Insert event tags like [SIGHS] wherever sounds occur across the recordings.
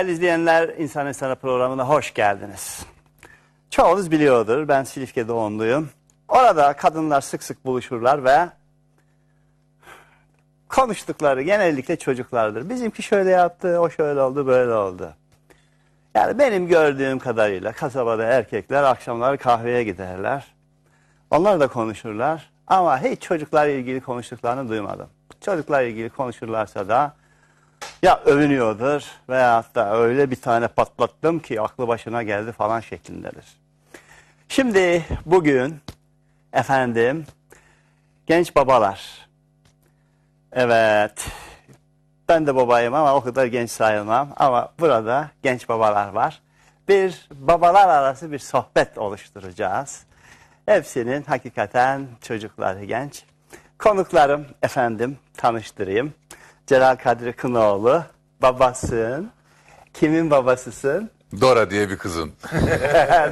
Değerli izleyenler, İnsan İnsana programına hoş geldiniz. Çoğunuz biliyordur, ben Silifke doğumluyum. Orada kadınlar sık sık buluşurlar ve konuştukları genellikle çocuklardır. Bizimki şöyle yaptı, o şöyle oldu, böyle oldu. Yani benim gördüğüm kadarıyla kasabada erkekler akşamları kahveye giderler. Onlar da konuşurlar ama hiç çocuklarla ilgili konuştuklarını duymadım. Çocuklarla ilgili konuşurlarsa da ya övünüyordur veyahut da öyle bir tane patlattım ki aklı başına geldi falan şeklindedir. Şimdi bugün efendim genç babalar. Evet ben de babayım ama o kadar genç sayılmam ama burada genç babalar var. Bir babalar arası bir sohbet oluşturacağız. Hepsinin hakikaten çocukları genç. Konuklarım efendim tanıştırayım. Celal Kadri Kınoğlu babasın. Kimin babasısın? Dora diye bir kızın. [LAUGHS]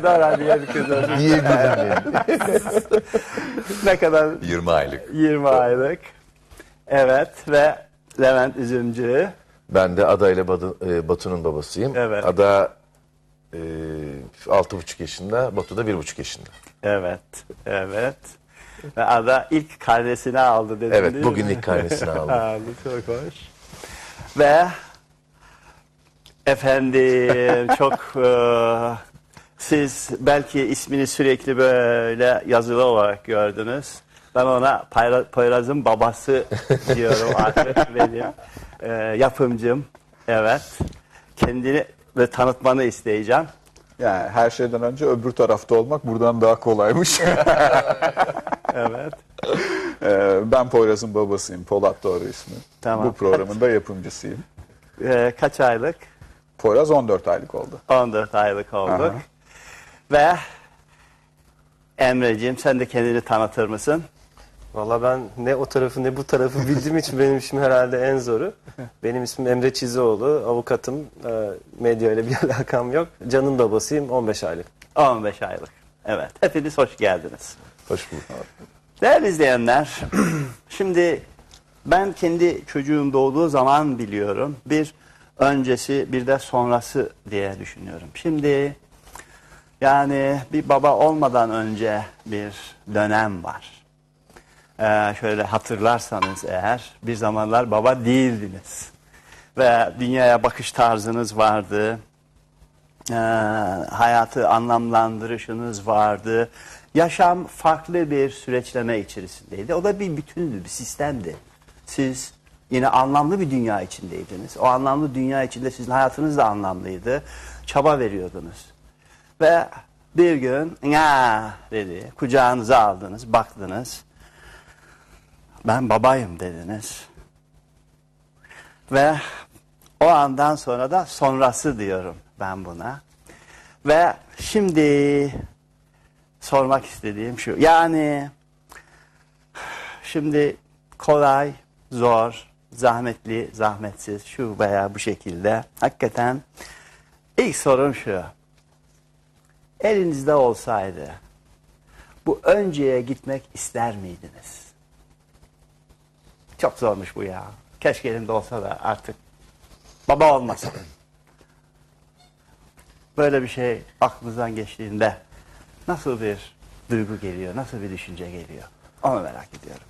Dora diye bir kızın. Niye güldün [LAUGHS] ne kadar 20 aylık. 20 aylık. Evet ve Levent Üzümcü. Ben de Ada ile e, Batu'nun babasıyım. Evet. Ada e, altı buçuk yaşında, Batu da bir buçuk yaşında. Evet, evet. Ada ilk karnesini aldı dedin Evet, değil bugün mi? ilk karnesini aldı. [LAUGHS] aldı. Çok hoş. Ve efendim [LAUGHS] çok e, siz belki ismini sürekli böyle yazılı olarak gördünüz. Ben ona Payra- Poyraz'ın babası [LAUGHS] diyorum artık benim e, yapımcım. Evet. Kendini ve tanıtmanı isteyeceğim. Yani her şeyden önce öbür tarafta olmak buradan daha kolaymış. [LAUGHS] Evet. Ee, ben Poyraz'ın babasıyım. Polat Doğru ismi. Tamam. Bu programın da yapımcısıyım. E, kaç aylık? Poyraz 14 aylık oldu. 14 aylık olduk. Aha. Ve Emre'ciğim sen de kendini tanıtır mısın? Valla ben ne o tarafı ne bu tarafı bildiğim için benim işim herhalde en zoru. [LAUGHS] Benim ismim Emre Çizioğlu, avukatım, e, medya ile bir [LAUGHS] alakam yok. Can'ın babasıyım, 15 aylık. 15 aylık. Evet. Hepiniz hoş geldiniz. Hoş bulduk. Değerli izleyenler, [CLEARS THROAT] şimdi ben kendi çocuğum doğduğu zaman biliyorum. Bir öncesi bir de sonrası diye düşünüyorum. Şimdi yani bir baba olmadan önce bir dönem var. Ee, şöyle hatırlarsanız eğer bir zamanlar baba değildiniz. Ve dünyaya bakış tarzınız vardı. Ee, hayatı anlamlandırışınız vardı. Yaşam farklı bir süreçleme içerisindeydi. O da bir bütündü, bir sistemdi. Siz yine anlamlı bir dünya içindeydiniz. O anlamlı dünya içinde sizin hayatınız da anlamlıydı. Çaba veriyordunuz. Ve bir gün ya dedi, kucağınıza aldınız, baktınız. Ben babayım dediniz. Ve o andan sonra da sonrası diyorum ben buna. Ve şimdi sormak istediğim şu. Yani şimdi kolay, zor, zahmetli, zahmetsiz şu veya bu şekilde. Hakikaten ilk sorum şu. Elinizde olsaydı bu önceye gitmek ister miydiniz? Çok zormuş bu ya. Keşke elimde olsa da artık baba olmasın. Böyle bir şey aklınızdan geçtiğinde nasıl bir duygu geliyor, nasıl bir düşünce geliyor? Onu merak ediyorum.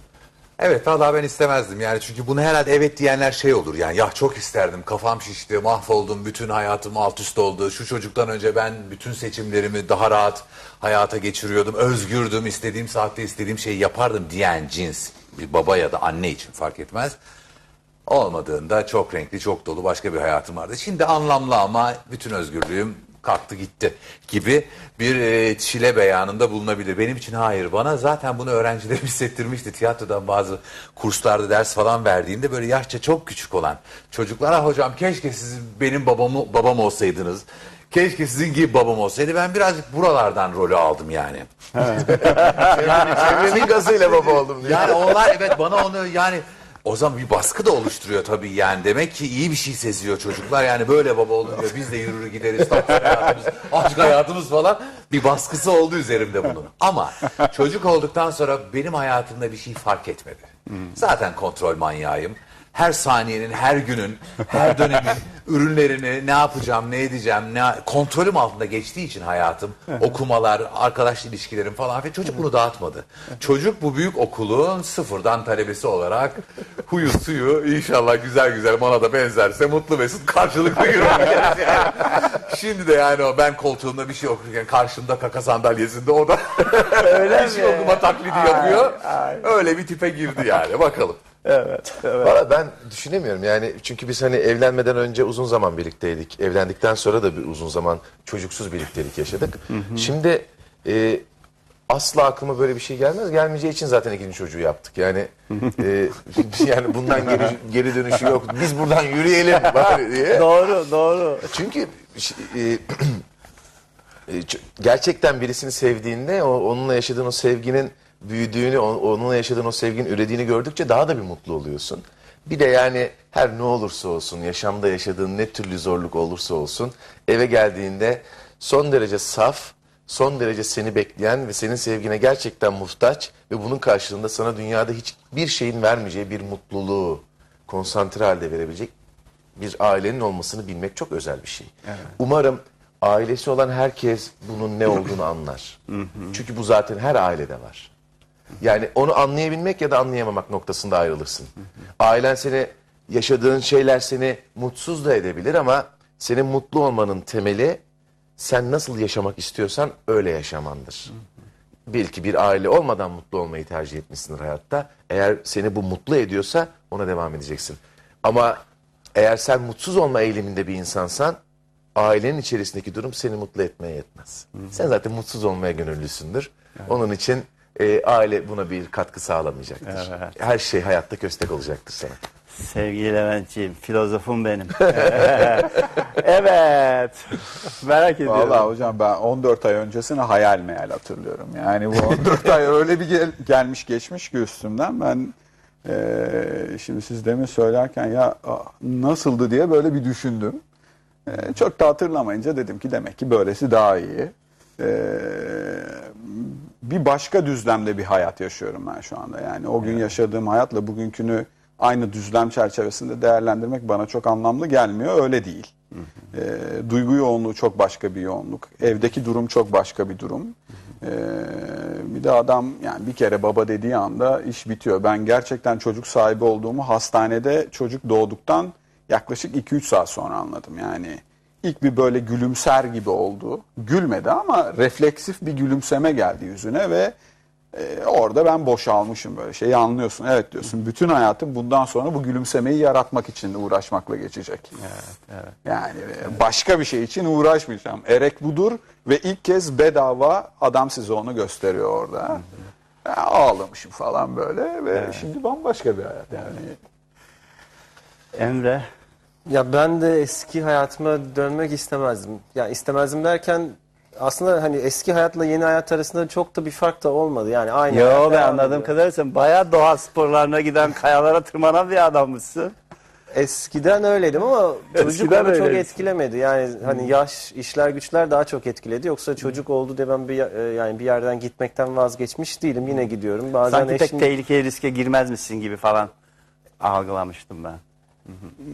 Evet valla ben istemezdim yani çünkü bunu herhalde evet diyenler şey olur yani ya çok isterdim kafam şişti mahvoldum bütün hayatım alt üst oldu şu çocuktan önce ben bütün seçimlerimi daha rahat hayata geçiriyordum özgürdüm istediğim saatte istediğim şeyi yapardım diyen cins bir baba ya da anne için fark etmez. Olmadığında çok renkli çok dolu başka bir hayatım vardı. Şimdi anlamlı ama bütün özgürlüğüm kalktı gitti gibi bir e, çile beyanında bulunabilir. Benim için hayır. Bana zaten bunu öğrencilerim [LAUGHS] hissettirmişti. Tiyatrodan bazı kurslarda ders falan verdiğimde böyle yaşça çok küçük olan çocuklara hocam keşke siz benim babamı, babam olsaydınız. Keşke sizin gibi babam olsaydı. Ben birazcık buralardan rolü aldım yani. [LAUGHS] Çevrenin gazıyla baba oldum diyor. Yani onlar evet bana onu yani o zaman bir baskı da oluşturuyor tabii yani. Demek ki iyi bir şey seziyor çocuklar. Yani böyle baba olunca biz de yürür gideriz. tatlı hayatımız, aşk hayatımız falan. Bir baskısı oldu üzerimde bunun. Ama çocuk olduktan sonra benim hayatımda bir şey fark etmedi. Zaten kontrol manyağıyım. Her saniyenin, her günün, her dönemin [LAUGHS] ürünlerini ne yapacağım, ne edeceğim, ne kontrolüm altında geçtiği için hayatım, okumalar, arkadaş ilişkilerim falan filan çocuk bunu dağıtmadı. Çocuk bu büyük okulun sıfırdan talebesi olarak huyu suyu inşallah güzel güzel bana da benzerse mutlu mesut karşılıklı yürüyeceğiz yani. Şimdi de yani o ben koltuğumda bir şey okurken karşımda kaka sandalyesinde o da Öyle [LAUGHS] bir şey mi? okuma taklidi yapıyor. Öyle bir tipe girdi yani bakalım. Evet. evet. Valla ben düşünemiyorum yani çünkü biz hani evlenmeden önce uzun zaman birlikteydik. Evlendikten sonra da bir uzun zaman çocuksuz birliktelik yaşadık. Şimdi e, asla aklıma böyle bir şey gelmez. Gelmeyeceği için zaten ikinci çocuğu yaptık. Yani e, [LAUGHS] yani bundan geri, geri dönüşü yok. Biz buradan yürüyelim bari diye. [LAUGHS] Doğru, doğru. Çünkü e, [CLEARS THROAT] e, gerçekten birisini sevdiğinde o, onunla yaşadığın o sevginin büyüdüğünü, onunla yaşadığın o sevginin ürediğini gördükçe daha da bir mutlu oluyorsun. Bir de yani her ne olursa olsun, yaşamda yaşadığın ne türlü zorluk olursa olsun eve geldiğinde son derece saf, son derece seni bekleyen ve senin sevgine gerçekten muhtaç ve bunun karşılığında sana dünyada hiçbir şeyin vermeyeceği bir mutluluğu konsantre halde verebilecek bir ailenin olmasını bilmek çok özel bir şey. Umarım ailesi olan herkes bunun ne [LAUGHS] olduğunu anlar. Çünkü bu zaten her ailede var. Yani onu anlayabilmek ya da anlayamamak noktasında ayrılırsın. Ailen seni, yaşadığın şeyler seni mutsuz da edebilir ama senin mutlu olmanın temeli sen nasıl yaşamak istiyorsan öyle yaşamandır. Belki bir aile olmadan mutlu olmayı tercih etmişsindir hayatta. Eğer seni bu mutlu ediyorsa ona devam edeceksin. Ama eğer sen mutsuz olma eğiliminde bir insansan ailenin içerisindeki durum seni mutlu etmeye yetmez. Sen zaten mutsuz olmaya gönüllüsündür. Onun için e, aile buna bir katkı sağlamayacaktır. Evet. Her şey hayatta köstek olacaktır sana. Sevgili Leventciğim, filozofum benim. [LAUGHS] evet. Merak ediyorum. Vallahi hocam ben 14 ay öncesini hayal meyal hatırlıyorum. Yani bu 14 ay öyle bir gel- gelmiş geçmiş ki üstümden ben eee, şimdi siz demin söylerken ya nasıldı diye böyle bir düşündüm. Eee, çok da hatırlamayınca dedim ki demek ki böylesi daha iyi. Eee, bir başka düzlemde bir hayat yaşıyorum ben şu anda. Yani o gün yaşadığım hayatla bugünkünü aynı düzlem çerçevesinde değerlendirmek bana çok anlamlı gelmiyor. Öyle değil. Ee, duygu yoğunluğu çok başka bir yoğunluk. Evdeki durum çok başka bir durum. Ee, bir de adam yani bir kere baba dediği anda iş bitiyor. Ben gerçekten çocuk sahibi olduğumu hastanede çocuk doğduktan yaklaşık 2-3 saat sonra anladım. Yani ilk bir böyle gülümser gibi oldu. Gülmedi ama refleksif bir gülümseme geldi yüzüne ve e, orada ben boşalmışım böyle şeyi anlıyorsun. Evet diyorsun. Bütün hayatım bundan sonra bu gülümsemeyi yaratmak için uğraşmakla geçecek. Yani e, başka bir şey için uğraşmayacağım. Erek budur ve ilk kez bedava adam size onu gösteriyor orada. Ya, ağlamışım falan böyle ve şimdi bambaşka bir hayat yani. Emre, Ya ben de eski hayatıma dönmek istemezdim. Ya istemezdim derken aslında hani eski hayatla yeni hayat arasında çok da bir fark da olmadı. Yani aynı hayat yo ben devam anladığım ediyor. kadarıyla sen bayağı doğa sporlarına giden, kayalara tırmanan bir adammışsın. Eskiden öyleydim ama çocuk Eskiden onu çok etkilemedi. Yani hani yaş, işler, güçler daha çok etkiledi. Yoksa çocuk oldu diye ben bir ya- e, yani bir yerden gitmekten vazgeçmiş değilim. Yine gidiyorum. Bazen Sanki pek eşim tehlikeli riske girmezmişsin gibi falan algılamıştım ben.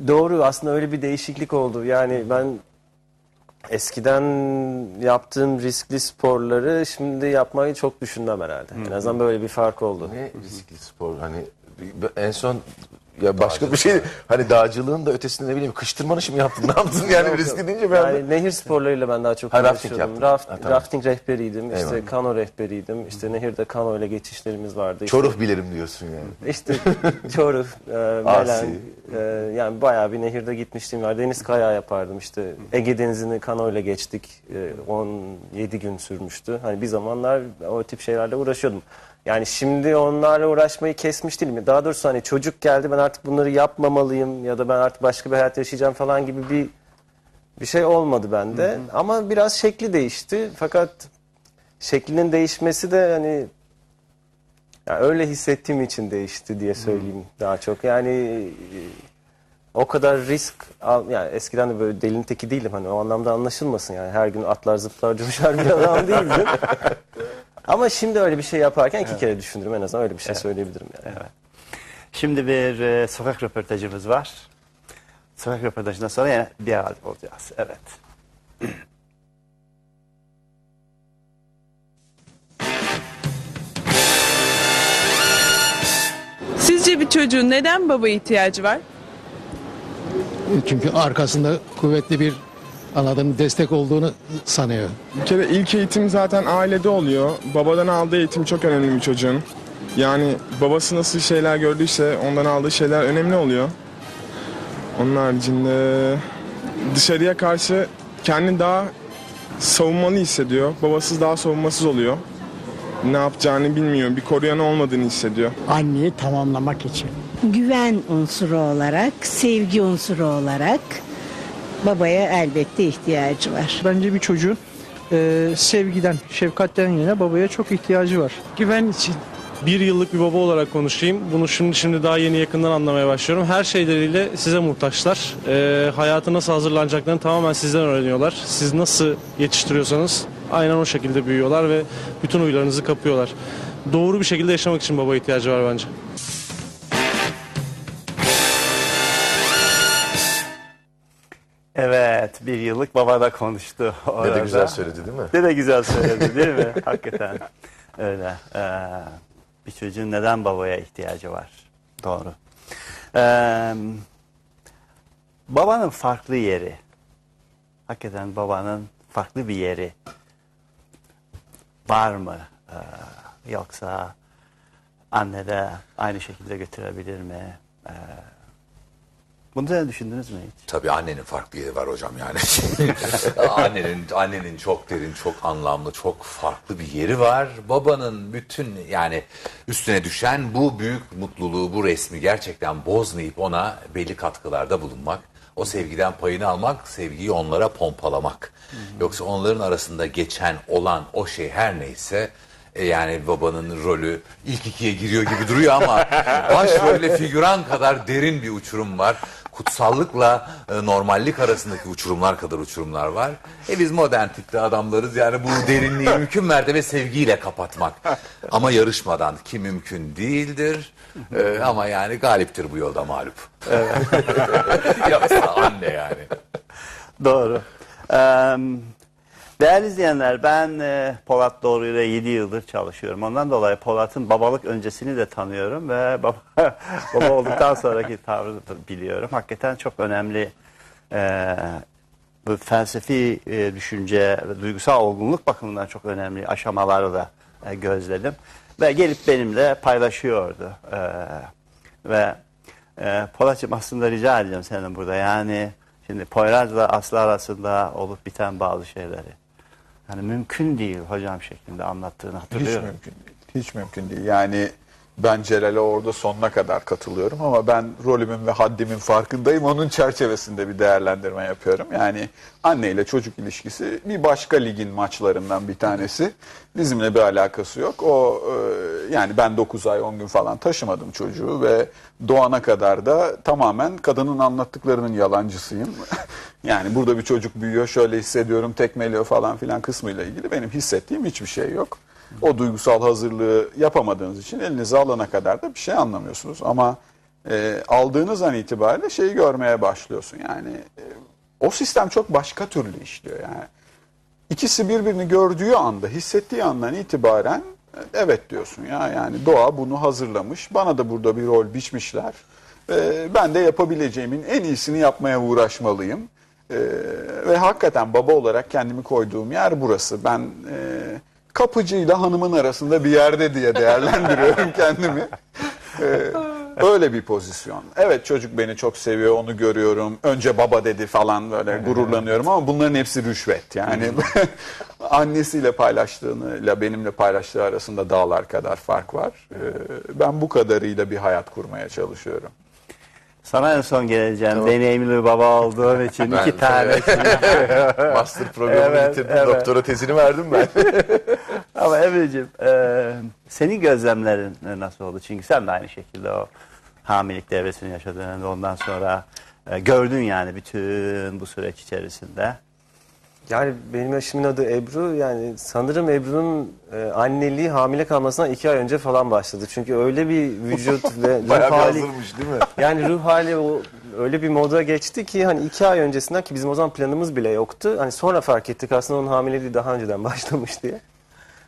Doğru aslında öyle bir değişiklik oldu. Yani ben eskiden yaptığım riskli sporları şimdi yapmayı çok düşünmem herhalde. En azından böyle bir fark oldu. Ne riskli spor hani en son ya başka bir şey hani dağcılığın da ötesinde ne bileyim kış tırmanışı mı yaptın ne [LAUGHS] yaptın yani riskli deyince ben Yani nehir sporlarıyla ben daha çok Ha, rafting uğraşıyordum. yaptın. Raft- Ha, tamam. Rafting rehberiydim, işte Eyvallah. kano rehberiydim, işte nehirde kano ile geçişlerimiz vardı. İşte, Çoruh bilirim diyorsun yani. İşte Çoruh, [LAUGHS] e, Asi. Melen, e, yani bayağı bir nehirde gitmiştim var. Deniz kayağı yapardım işte. Ege Denizi'ni kano ile geçtik. E, 17 gün sürmüştü. Hani bir zamanlar o tip şeylerle uğraşıyordum. Yani şimdi onlarla uğraşmayı kesmiş değilim. Daha doğrusu hani çocuk geldi ben artık bunları yapmamalıyım ya da ben artık başka bir hayat yaşayacağım falan gibi bir bir şey olmadı bende. Ama biraz şekli değişti. Fakat şeklinin değişmesi de hani ya öyle hissettiğim için değişti diye söyleyeyim daha çok. Yani e, o kadar risk al, yani eskiden de böyle delinin teki değilim hani o anlamda anlaşılmasın yani her gün atlar zıplar coşar bir [LAUGHS] adam değildim. Ama şimdi öyle bir şey yaparken iki kere düşünürüm en azından öyle bir şey söyleyebilirim yani. Şimdi bir e, sokak röportajımız var. Sokak röportajından sonra yine bir arada olacağız. Evet. Sizce bir çocuğun neden baba ihtiyacı var? Çünkü arkasında kuvvetli bir anladığım destek olduğunu sanıyor. Bir kere ilk eğitim zaten ailede oluyor. Babadan aldığı eğitim çok önemli bir çocuğun. Yani babası nasıl şeyler gördüyse ondan aldığı şeyler önemli oluyor. Onun haricinde dışarıya karşı kendini daha savunmalı hissediyor. Babasız daha savunmasız oluyor. Ne yapacağını bilmiyor. Bir koruyanı olmadığını hissediyor. anneyi tamamlamak için. güven unsuru olarak, sevgi unsuru olarak babaya elbette ihtiyacı var. Bence bir çocuğun e, sevgiden, şefkatten yine babaya çok ihtiyacı var. Güven için. Bir yıllık bir baba olarak konuşayım. Bunu şimdi şimdi daha yeni yakından anlamaya başlıyorum. Her şeyleriyle size muhtaçlar. Ee, hayatı nasıl hazırlanacaklarını tamamen sizden öğreniyorlar. Siz nasıl yetiştiriyorsanız aynen o şekilde büyüyorlar ve bütün huylarınızı kapıyorlar. Doğru bir şekilde yaşamak için baba ihtiyacı var bence. Evet, bir yıllık baba da konuştu [LAUGHS] Ne de güzel söyledi değil mi? Ne de güzel söyledi değil mi? [LAUGHS] Hakikaten öyle. Ee, bir çocuğun neden babaya ihtiyacı var? Doğru. Ee, babanın farklı yeri. Hakikaten babanın farklı bir yeri var mı? Ee, yoksa anne de aynı şekilde götürebilir mi? Ee, bunu da düşündünüz mü hiç? Tabii annenin farklı yeri var hocam yani. [LAUGHS] annenin annenin çok derin, çok anlamlı, çok farklı bir yeri var. Babanın bütün yani üstüne düşen bu büyük mutluluğu, bu resmi gerçekten bozmayıp ona belli katkılarda bulunmak. O sevgiden payını almak, sevgiyi onlara pompalamak. Yoksa onların arasında geçen olan o şey her neyse e, yani babanın rolü ilk ikiye giriyor gibi duruyor ama [LAUGHS] başrolle figüran kadar derin bir uçurum var. Kutsallıkla e, normallik arasındaki uçurumlar kadar uçurumlar var. E biz modern tipte adamlarız yani bu derinliği [LAUGHS] mümkün mertebe sevgiyle kapatmak. Ama yarışmadan ki mümkün değildir. E, ama yani galiptir bu yolda mağlup. [LAUGHS] Yoksa anne yani. Doğru. Ee, değerli izleyenler ben e, Polat Doğru ile 7 yıldır çalışıyorum. Ondan dolayı Polat'ın babalık öncesini de tanıyorum ve [LAUGHS] baba, baba olduktan sonraki tavrını da biliyorum. Hakikaten çok önemli e, bu felsefi e, düşünce ve duygusal olgunluk bakımından çok önemli aşamaları da e, gözledim. Ve gelip benimle paylaşıyordu. E, ve e, Polat'cığım aslında rica edeceğim senin burada yani şimdi Poyraz'la Aslı arasında olup biten bazı şeyleri. Yani mümkün değil hocam şeklinde anlattığını Hiç hatırlıyorum. mümkün değil. Hiç mümkün değil. Yani ben Celal'e orada sonuna kadar katılıyorum ama ben rolümün ve haddimin farkındayım. Onun çerçevesinde bir değerlendirme yapıyorum. Yani anne ile çocuk ilişkisi bir başka ligin maçlarından bir tanesi. Bizimle bir alakası yok. O e, yani ben 9 ay 10 gün falan taşımadım çocuğu ve doğana kadar da tamamen kadının anlattıklarının yalancısıyım. [LAUGHS] yani burada bir çocuk büyüyor şöyle hissediyorum tekmeliyor falan filan kısmıyla ilgili benim hissettiğim hiçbir şey yok. O duygusal hazırlığı yapamadığınız için elinize alana kadar da bir şey anlamıyorsunuz. Ama e, aldığınız an itibariyle şeyi görmeye başlıyorsun. Yani e, o sistem çok başka türlü işliyor. Yani ikisi birbirini gördüğü anda, hissettiği andan itibaren e, evet diyorsun ya. Yani doğa bunu hazırlamış. Bana da burada bir rol biçmişler. E, ben de yapabileceğimin en iyisini yapmaya uğraşmalıyım. E, ve hakikaten baba olarak kendimi koyduğum yer burası. Ben e, kapıcıyla hanımın arasında bir yerde diye değerlendiriyorum [LAUGHS] kendimi. Ee, öyle bir pozisyon. Evet çocuk beni çok seviyor, onu görüyorum. Önce baba dedi falan böyle gururlanıyorum ama bunların hepsi rüşvet. Yani [LAUGHS] annesiyle paylaştığıyla benimle paylaştığı arasında dağlar kadar fark var. Ee, ben bu kadarıyla bir hayat kurmaya çalışıyorum. Sana en son geleceğim. Deneyimli bir baba olduğum [LAUGHS] için Ben- iki tane. Master programını Evet, bitirdim, evet. doktora tezini verdim ben. Ama Emre'ciğim e, senin gözlemlerin nasıl oldu? Çünkü sen de aynı şekilde o hamilelik devresini yaşadın. Ondan sonra e, gördün yani bütün bu süreç içerisinde. Yani benim eşimin adı Ebru. Yani sanırım Ebru'nun e, anneliği hamile kalmasından iki ay önce falan başladı. Çünkü öyle bir vücut [LAUGHS] ve Bayağı ruh bir hali... hazırmış değil mi? [LAUGHS] Yani ruh hali o öyle bir moda geçti ki hani iki ay öncesinden ki bizim o zaman planımız bile yoktu. Hani sonra fark ettik aslında onun hamileliği daha önceden [LAUGHS] başlamış diye.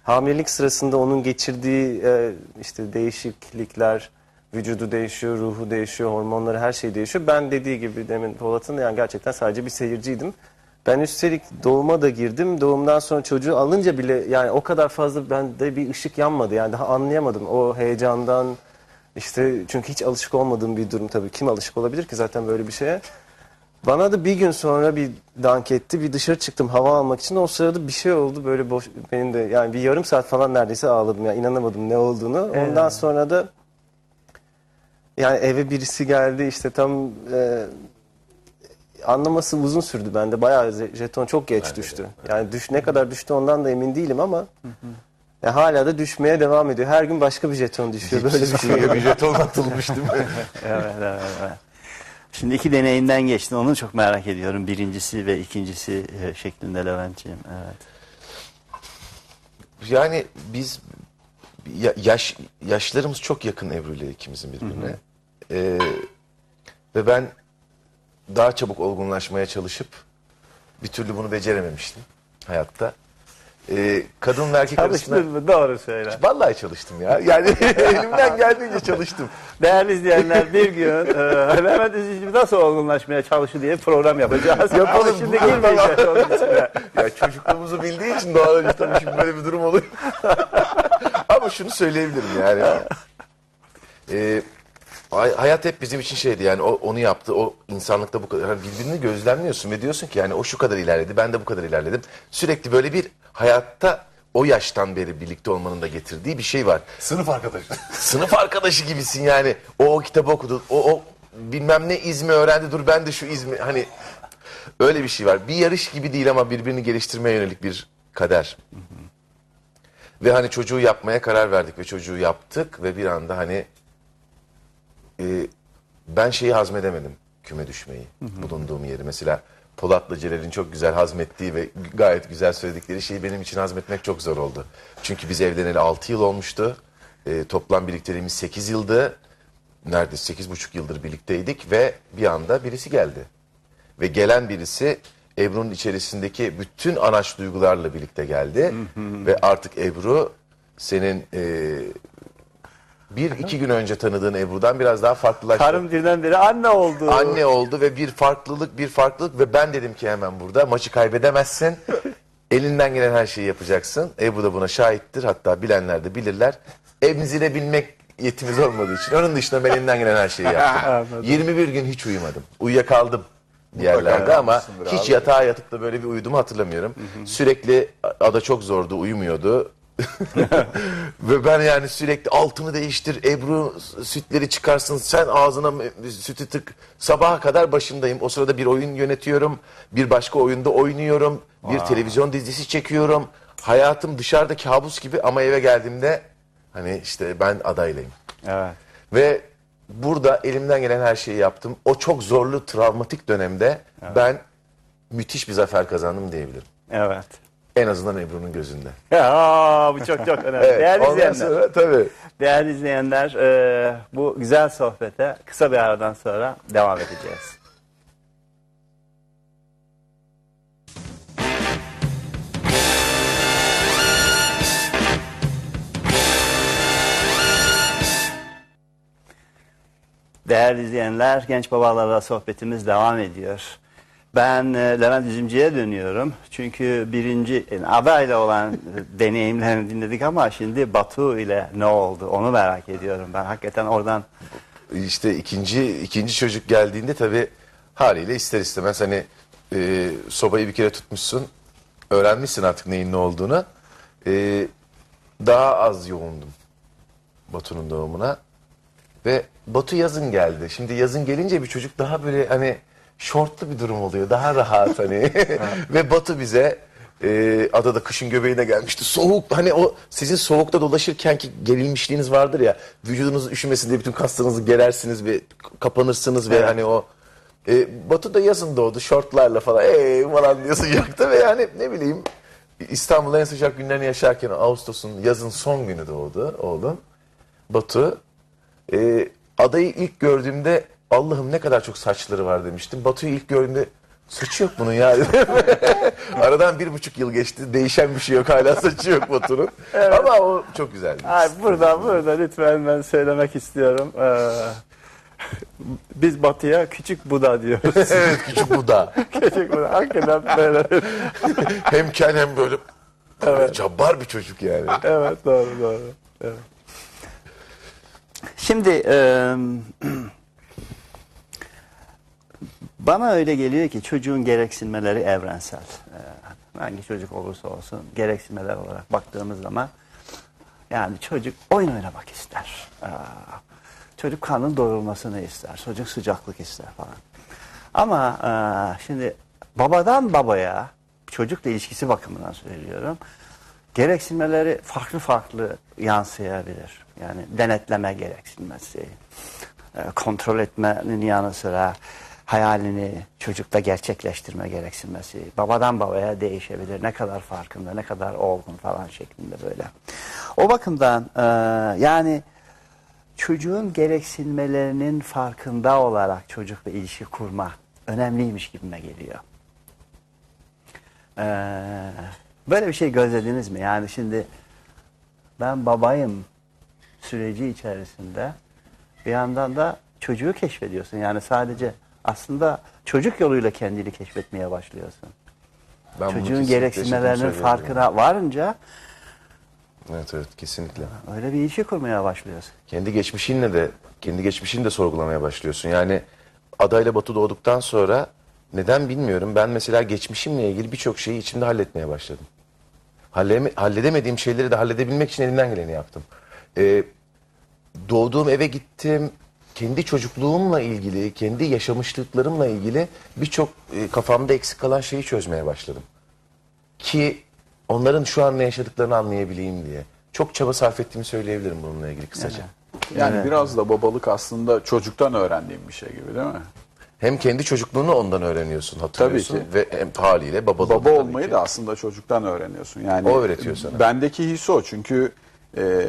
Hamilelik sırasında onun geçirdiği e, işte değişiklikler, vücudu değişiyor, ruhu değişiyor, hormonları her şey değişiyor. Ben dediği gibi demin Polat'ın yani gerçekten sadece bir seyirciydim. Ben üstelik doğuma da girdim. Doğumdan sonra çocuğu alınca bile yani o kadar fazla bende bir ışık yanmadı. Yani daha anlayamadım o heyecandan. işte çünkü hiç alışık olmadığım bir durum tabii. Kim alışık olabilir ki zaten böyle bir şeye? Bana da bir gün sonra bir dank etti. Bir dışarı çıktım hava almak için. O sırada bir şey oldu böyle boş. Benim de yani bir yarım saat falan neredeyse ağladım. Yani inanamadım ne olduğunu. Ondan sonra da yani eve birisi geldi işte tam e, anlaması uzun sürdü bende. Bayağı jeton çok geç düştü. Yani düş ne kadar düştü ondan da emin değilim ama ya hala da düşmeye devam ediyor. Her gün başka bir jeton düşüyor. Böyle bir şey. Bir jeton atılmış değil mi? [LAUGHS] Evet, evet, evet. Şimdi iki deneyimden geçtin. Onu çok merak ediyorum. Birincisi ve ikincisi e, şeklinde Levent'ciğim. Evet. Yani biz ya- yaş yaşlarımız çok yakın Ebru ile ikimizin birbirine. Ee, ve ben daha çabuk olgunlaşmaya çalışıp bir türlü bunu becerememiştim hayatta. Ee, kadın ve erkek arasında... Çalıştın mı? Doğru söyle. Vallahi çalıştım ya. Yani [LAUGHS] elimden geldiğince çalıştım. Değerli izleyenler bir gün e, Levent Üzücü nasıl olgunlaşmaya çalışıyor diye program yapacağız. Yapalım. Ama şimdi girmeyeceğiz onun içine. [LAUGHS] ya çocukluğumuzu bildiği için doğal önce tabii şimdi böyle bir durum oluyor. [LAUGHS] Ama şunu söyleyebilirim yani. Ee, hay- hayat hep bizim için şeydi yani o, onu yaptı o insanlıkta bu kadar yani birbirini gözlemliyorsun ve diyorsun ki yani o şu kadar ilerledi ben de bu kadar ilerledim. Sürekli böyle bir hayatta o yaştan beri birlikte olmanın da getirdiği bir şey var. Sınıf arkadaşı. [LAUGHS] Sınıf arkadaşı gibisin yani. O, o kitabı okudu. O, o bilmem ne izmi öğrendi. Dur ben de şu izmi hani öyle bir şey var. Bir yarış gibi değil ama birbirini geliştirmeye yönelik bir kader. Ve hani çocuğu yapmaya karar verdik ve çocuğu yaptık ve bir anda hani e, ben şeyi hazmedemedim küme düşmeyi bulunduğum yeri. Mesela Polat'la Celal'in çok güzel hazmettiği ve gayet güzel söyledikleri şeyi benim için hazmetmek çok zor oldu. Çünkü biz evleneli 6 yıl olmuştu. E, toplam birlikteliğimiz 8 yıldı. Neredeyse 8,5 yıldır birlikteydik ve bir anda birisi geldi. Ve gelen birisi Ebru'nun içerisindeki bütün anaç duygularla birlikte geldi. ve artık Ebru senin e, bir iki gün önce tanıdığın Ebru'dan biraz daha farklılaştı. Karım birdenbire anne oldu. Anne oldu ve bir farklılık bir farklılık ve ben dedim ki hemen burada maçı kaybedemezsin. [LAUGHS] Elinden gelen her şeyi yapacaksın. Ebru da buna şahittir. Hatta bilenler de bilirler. Emzire bilmek yetimiz olmadığı için. Onun dışında ben elinden gelen her şeyi yaptım. [LAUGHS] 21 gün hiç uyumadım. Uyuyakaldım bir yerlerde ama hiç yatağa yatıp da böyle bir uyuduğumu hatırlamıyorum. Sürekli ada çok zordu, uyumuyordu. Ve ben yani sürekli altını değiştir, Ebru sütleri çıkarsın, sen ağzına sütü tık. Sabaha kadar başındayım. O sırada bir oyun yönetiyorum, bir başka oyunda oynuyorum, bir televizyon dizisi çekiyorum. Hayatım dışarıda kabus gibi ama eve geldiğimde hani işte ben adaylayım. Evet. Ve burada elimden gelen her şeyi yaptım. O çok zorlu, travmatik dönemde ben müthiş bir zafer kazandım diyebilirim. Evet. En azından Ebru'nun gözünde. [LAUGHS] Ya, bu çok çok önemli. Evet, Değerli ondan izleyenler, sonra tabii. değerli izleyenler e, bu güzel sohbete kısa bir aradan sonra devam edeceğiz. Değerli izleyenler, genç babalarla sohbetimiz devam ediyor. Ben e, Levent Üzümcü'ye dönüyorum. Çünkü birinci yani adayla olan e, [LAUGHS] deneyimlerini dinledik ama şimdi Batu ile ne oldu onu merak ediyorum. Ben hakikaten oradan İşte ikinci ikinci çocuk geldiğinde tabii haliyle ister istemez hani e, sobayı bir kere tutmuşsun. Öğrenmişsin artık neyin ne olduğunu. E, daha az yoğundum Batu'nun doğumuna. Ve Batu yazın geldi. Şimdi yazın gelince bir çocuk daha böyle hani şortlu bir durum oluyor. Daha rahat hani. [LAUGHS] Ve Batu bize e, adada kışın göbeğine gelmişti. Soğuk hani o sizin soğukta dolaşırken ki gerilmişliğiniz vardır ya. Vücudunuz üşümesin diye bütün kaslarınızı gerersiniz ve kapanırsınız ve Evet. hani o E, Batu da yazın doğdu şortlarla falan eee falan diye sıcakta ve yani ne bileyim İstanbul'un en sıcak günlerini yaşarken Ağustos'un yazın son günü doğdu oğlum. Batu. E, adayı ilk gördüğümde Allah'ım ne kadar çok saçları var demiştim. Batu'yu ilk gördüğümde saçı yok bunun ya. [LAUGHS] Aradan bir buçuk yıl geçti. Değişen bir şey yok. Hala saçı yok Batu'nun. Ama o çok güzeldi. Ay, burada burada lütfen ben söylemek istiyorum. Ee, biz Batı'ya küçük Buda diyoruz. [LAUGHS] evet küçük Buda. [LAUGHS] küçük Buda. Hakikaten böyle. hem kel hem böyle evet. cabbar bir çocuk yani. evet doğru doğru. Evet. Şimdi e, [CLEARS THROAT] bana öyle geliyor ki çocuğun gereksinmeleri evrensel. E, hangi çocuk olursa olsun gereksinmeler olarak baktığımız zaman yani çocuk oyun oynamak ister. E, çocuk karnın doyurulmasını ister. Çocuk sıcaklık ister falan. Ama e, şimdi babadan babaya çocukla ilişkisi bakımından söylüyorum. Gereksinmeleri farklı farklı yansıyabilir. Yani denetleme gereksinmesi, e, kontrol etmenin yanı sıra hayalini çocukta gerçekleştirme gereksinmesi babadan babaya değişebilir. Ne kadar farkında, ne kadar olgun falan şeklinde böyle. O bakımdan e, yani çocuğun gereksinmelerinin farkında olarak çocukla ilişki kurma önemliymiş gibime geliyor. Ee, böyle bir şey gözlediniz mi? Yani şimdi ben babayım süreci içerisinde bir yandan da çocuğu keşfediyorsun. Yani sadece aslında çocuk yoluyla kendini keşfetmeye başlıyorsun. Ben Çocuğun gereksinmelerinin farkına varınca Evet evet kesinlikle. öyle bir ilişki kurmaya başlıyorsun. Kendi geçmişinle de kendi geçmişini de sorgulamaya başlıyorsun. Yani adayla Batu doğduktan sonra neden bilmiyorum. Ben mesela geçmişimle ilgili birçok şeyi içimde halletmeye başladım. Halleme, halledemediğim şeyleri de halledebilmek için elimden geleni yaptım. Ee, doğduğum eve gittim. Kendi çocukluğumla ilgili, kendi yaşamışlıklarımla ilgili birçok e, kafamda eksik kalan şeyi çözmeye başladım. Ki onların şu an ne yaşadıklarını anlayabileyim diye. Çok çaba sarf ettiğimi söyleyebilirim bununla ilgili kısaca. Yani biraz da babalık aslında çocuktan öğrendiğim bir şey gibi değil mi? Hem kendi çocukluğunu ondan öğreniyorsun, hatırlıyorsun. Tabii ki. Ve hem haliyle babalığı Baba olmayı ki. da aslında çocuktan öğreniyorsun. Yani O öğretiyor sana. Bendeki his o çünkü e,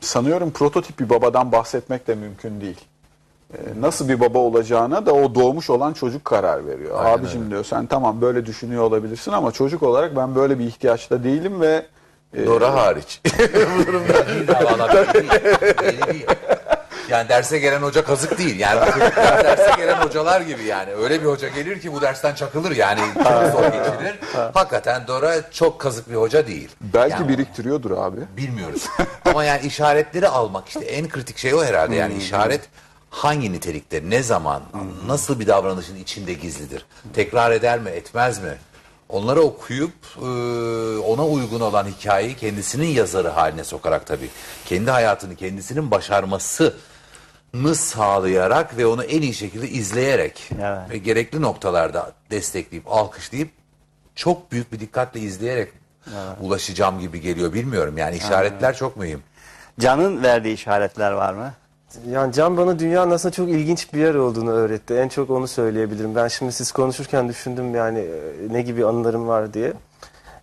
sanıyorum prototip bir babadan bahsetmek de mümkün değil. E, nasıl bir baba olacağına da o doğmuş olan çocuk karar veriyor. Aynen Abicim öyle. diyor sen tamam böyle düşünüyor olabilirsin ama çocuk olarak ben böyle bir ihtiyaçta değilim ve e, Dora hariç. Valla [LAUGHS] belli değil. Değil. Yani derse gelen hoca kazık değil. Yani bu çocuklar derse gelen hocalar gibi yani. Öyle bir hoca gelir ki bu dersten çakılır yani. Çok zor geçirir. Hakikaten Dora çok kazık bir hoca değil. belki Yani biriktiriyordur abi. Bilmiyoruz. Ama yani işaretleri almak işte en kritik şey o herhalde. Yani işaret hangi nitelikte, ne zaman, nasıl bir davranışın içinde gizlidir? Tekrar eder mi, etmez mi? Onları okuyup e, ona uygun olan hikayeyi kendisinin yazarı haline sokarak tabii. Kendi hayatını kendisinin başarmasını sağlayarak ve onu en iyi şekilde izleyerek Evet. ve gerekli noktalarda destekleyip, alkışlayıp çok büyük bir dikkatle izleyerek ulaşacağım gibi geliyor. Bilmiyorum yani işaretler çok mühim. Can'ın verdiği işaretler var mı? Yani Can bana dünyanın aslında çok ilginç bir yer olduğunu öğretti. En çok onu söyleyebilirim. Ben şimdi siz konuşurken düşündüm yani e, ne gibi anılarım var diye.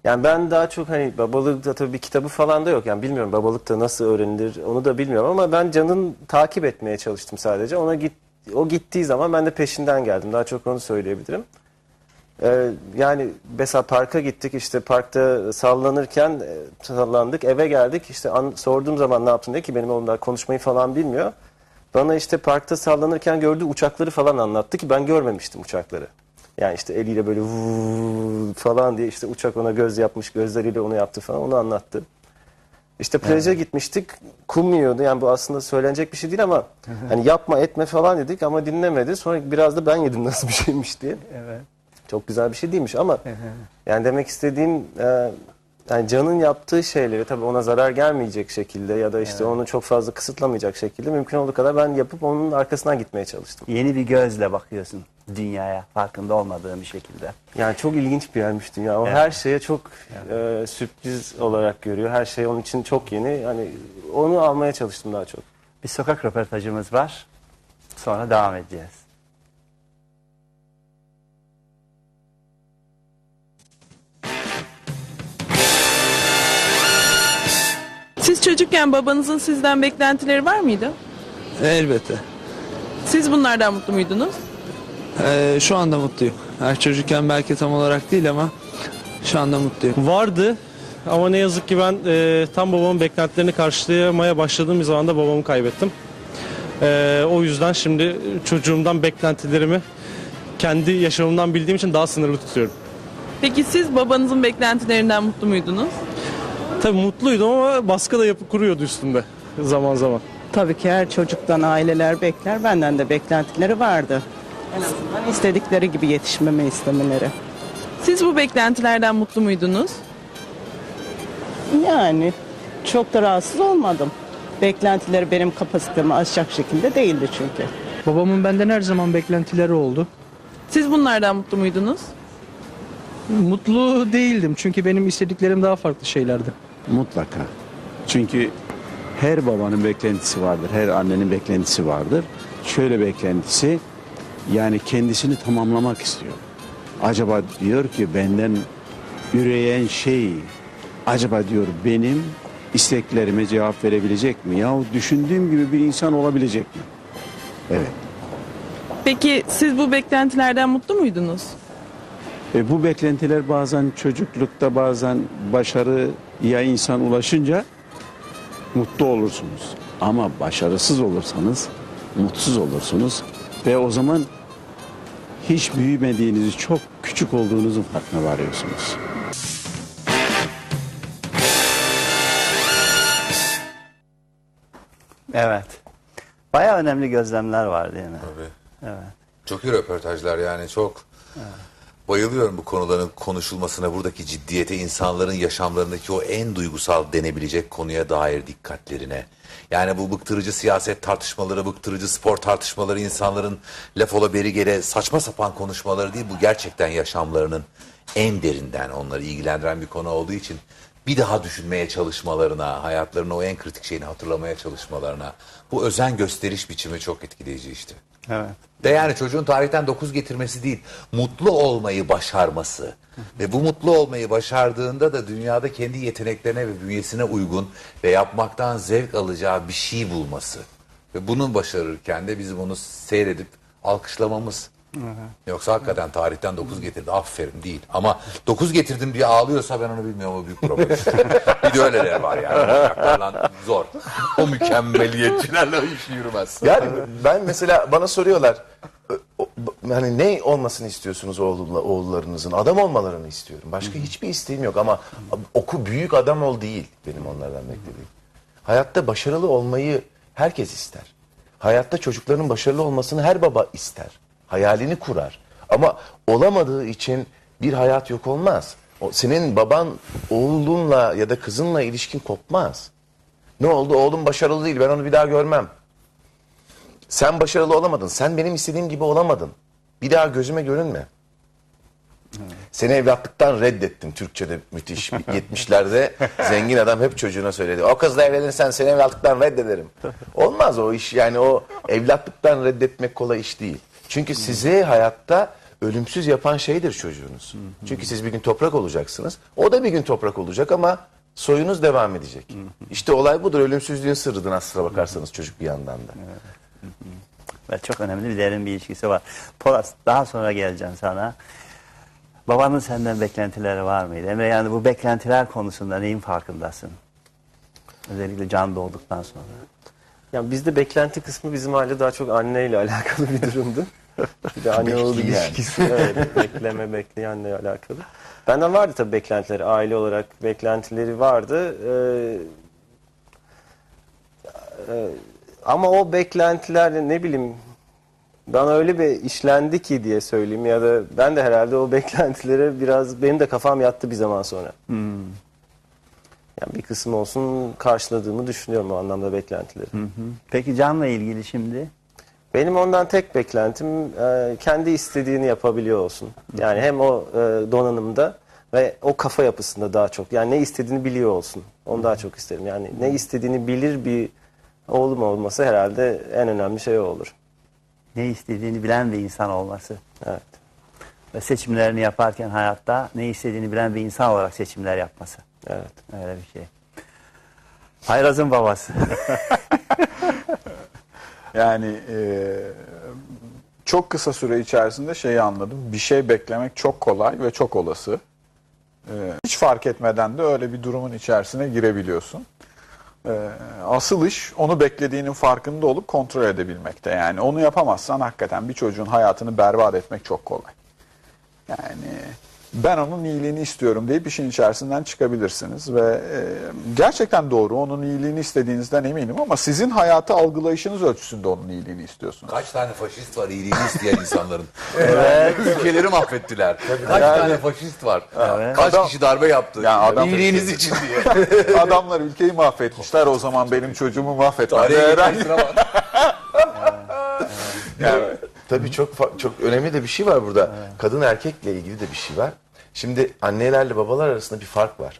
Yani ben daha çok hani babalıkta tabii bir kitabı falan da yok. Yani bilmiyorum babalıkta nasıl öğrenilir onu da bilmiyorum ama ben Can'ın takip etmeye çalıştım sadece. Ona git o gittiği zaman ben de peşinden geldim. Daha çok onu söyleyebilirim. Ee, yani mesela parka gittik işte parkta sallanırken e, sallandık eve geldik işte an- sorduğum zaman ne yaptın diye ki benim oğlum daha konuşmayı falan bilmiyor. Bana işte parkta sallanırken gördüğü uçakları falan anlattı ki ben görmemiştim uçakları. Yani işte eliyle böyle falan diye işte uçak ona göz yapmış gözleriyle onu yaptı falan onu anlattı. İşte plaja gitmiştik kum yiyordu yani bu aslında söylenecek bir şey değil ama hani yapma etme falan dedik ama dinlemedi. Sonra biraz da ben yedim nasıl bir şeymiş diye. Evet. Çok güzel bir şey değilmiş ama yani demek istediğim e, yani Can'ın yaptığı şeyleri tabii ona zarar gelmeyecek şekilde ya da işte onu çok fazla kısıtlamayacak şekilde mümkün olduğu kadar ben yapıp onun arkasından gitmeye çalıştım. Yeni bir gözle bakıyorsun dünyaya farkında olmadığım bir şekilde. Yani çok ilginç bir yermiş dünya. O Evet. her şeye çok e, sürpriz olarak görüyor. Her şey onun için çok yeni. Hani onu almaya çalıştım daha çok. Bir sokak röportajımız var. Sonra devam edeceğiz. Siz çocukken babanızın sizden beklentileri var mıydı? Elbette. Siz bunlardan mutlu muydunuz? Ee, şu anda mutluyum. Her çocukken belki tam olarak değil ama şu anda mutluyum. Vardı ama ne yazık ki ben e, tam babamın beklentilerini karşılayamaya başladığım bir zaman da babamı kaybettim. E, o yüzden şimdi çocuğumdan beklentilerimi kendi yaşamımdan bildiğim için daha sınırlı tutuyorum. Peki siz babanızın beklentilerinden mutlu muydunuz? Tabii mutluydum ama baskı da yapı kuruyordu üstümde zaman zaman. Tabii ki her çocuktan aileler bekler. Benden de beklentileri vardı. En azından istedikleri gibi yetişmemi istemeleri. Siz bu beklentilerden mutlu muydunuz? Yani çok da rahatsız olmadım. Beklentileri benim kapasitemi aşacak şekilde değildi çünkü. Babamın benden her zaman beklentileri oldu. Siz bunlardan mutlu muydunuz? Mutlu değildim çünkü benim istediklerim daha farklı şeylerdi. Mutlaka. Çünkü her babanın beklentisi vardır, her annenin beklentisi vardır. Şöyle beklentisi, yani kendisini tamamlamak istiyor. Acaba diyor ki benden üreyen şey, acaba diyor benim isteklerime cevap verebilecek mi? Yahu düşündüğüm gibi bir insan olabilecek mi? Evet. Peki siz bu beklentilerden mutlu muydunuz? E, bu beklentiler bazen çocuklukta bazen başarıya insan ulaşınca mutlu olursunuz. Ama başarısız olursanız mutsuz olursunuz ve o zaman hiç büyümediğinizi, çok küçük olduğunuzun farkına varıyorsunuz. Evet. Baya önemli gözlemler var değil mi? Tabii. Evet. Çok iyi röportajlar yani çok bayılıyorum bu konuların konuşulmasına buradaki ciddiyete insanların yaşamlarındaki o en duygusal denebilecek konuya dair dikkatlerine. Yani bu bıktırıcı siyaset tartışmaları, bıktırıcı spor tartışmaları insanların laf ola beri gele saçma sapan konuşmaları değil bu gerçekten yaşamlarının en derinden onları ilgilendiren bir konu olduğu için bir daha düşünmeye çalışmalarına, hayatlarının o en kritik şeyini hatırlamaya çalışmalarına bu özen gösteriş biçimi çok etkileyici işte. Evet. De yani çocuğun tarihten 9 getirmesi değil, mutlu olmayı başarması. Ve bu mutlu olmayı başardığında da dünyada kendi yeteneklerine ve bünyesine uygun ve yapmaktan zevk alacağı bir şey bulması. Ve bunu başarırken de bizim onu seyredip alkışlamamız. Yoksa hakikaten tarihten 9 getirdi aferin değil. Ama 9 getirdim diye ağlıyorsa ben onu bilmiyorum o büyük problem. [LAUGHS] bir de öyleler var yani. Manyaklarla zor. O mükemmeliyetçilerle o iş yürümez. Yani ben mesela bana soruyorlar "Ö- o- b- hani ne olmasını istiyorsunuz oğlulla, oğullarınızın? Adam olmalarını istiyorum. Başka hiçbir isteğim yok ama oku büyük adam ol değil benim onlardan beklediğim. Hayatta başarılı olmayı herkes ister. Hayatta çocukların başarılı olmasını her baba ister. Hayalini kurar. Ama olamadığı için bir hayat yok olmaz. O, senin baban oğlunla ya da kızınla ilişkin kopmaz. Ne oldu? Oğlum başarılı değil. Ben onu bir daha görmem. Sen başarılı olamadın. Sen benim istediğim gibi olamadın. Bir daha gözüme görünme. Seni evlatlıktan reddettim. Türkçe'de müthiş. [LAUGHS] 70'lerde zengin adam hep çocuğuna söyledi. O kızla evlenirsen seni evlatlıktan reddederim. Olmaz o iş. Yani o evlatlıktan reddetmek kolay iş değil. Çünkü sizi hayatta ölümsüz yapan şeydir çocuğunuz. Çünkü siz bir gün toprak olacaksınız. O da bir gün toprak olacak ama soyunuz devam edecek. İşte olay budur. Ölümsüzlüğün sırrıdır aslına bakarsanız çocuk bir yandan da. Ve çok önemli bir derin bir ilişkisi var. Polat daha sonra geleceğim sana. Babanın senden beklentileri var mıydı? Emre yani bu beklentiler konusunda neyin farkındasın? Özellikle can doğduktan sonra. Yani bizde beklenti kısmı bizim aile daha çok anneyle [LAUGHS] alakalı bir durumdu. Bir de anne oğul Bekleyen. ilişkisi. [LAUGHS] Evet, bekleme bekleyenle alakalı. Benden vardı tabii beklentileri. Aile olarak beklentileri vardı. Ee, e, ama o beklentiler ne bileyim bana öyle bir işlendi ki diye söyleyeyim ya da ben de herhalde o beklentilere biraz benim de kafam yattı bir zaman sonra. Yani bir kısım olsun karşıladığımı düşünüyorum o anlamda beklentileri. Peki canla ilgili şimdi? Benim ondan tek beklentim e, kendi istediğini yapabiliyor olsun. Yani hem o e, donanımda ve o kafa yapısında daha çok. Yani ne istediğini biliyor olsun. Onu daha çok isterim. Yani ne istediğini bilir bir oğlum olması herhalde en önemli şey olur. Ne istediğini bilen bir insan olması. Evet. Ve seçimlerini yaparken hayatta ne istediğini bilen bir insan olarak seçimler yapması. Evet. Öyle bir şey. Hayraz'ın babası. [LAUGHS] Yani e, çok kısa süre içerisinde şeyi anladım. Bir şey beklemek çok kolay ve çok olası. E, hiç fark etmeden de öyle bir durumun içerisine girebiliyorsun. E, asıl iş onu beklediğinin farkında olup kontrol edebilmekte. Yani onu yapamazsan hakikaten bir çocuğun hayatını berbat etmek çok kolay. Yani ben onun iyiliğini istiyorum deyip işin içerisinden çıkabilirsiniz ve e, gerçekten doğru onun iyiliğini istediğinizden eminim ama sizin hayatı algılayışınız ölçüsünde onun iyiliğini istiyorsunuz. Kaç tane faşist var iyiliğini isteyen insanların? [LAUGHS] evet. Ülkeleri mahvettiler. Kaç Yani- tane faşist var? Evet. Kaç Adam- kişi darbe yaptı? Yani adam- İyiliğiniz için diye. [LAUGHS] Adamlar ülkeyi mahvetmişler o zaman benim çocuğumu mahvetmem. Tarihe Herhangi-. Yani, tabii çok çok önemli de bir şey var burada. Kadın erkekle ilgili de bir şey var. Şimdi annelerle babalar arasında bir fark var.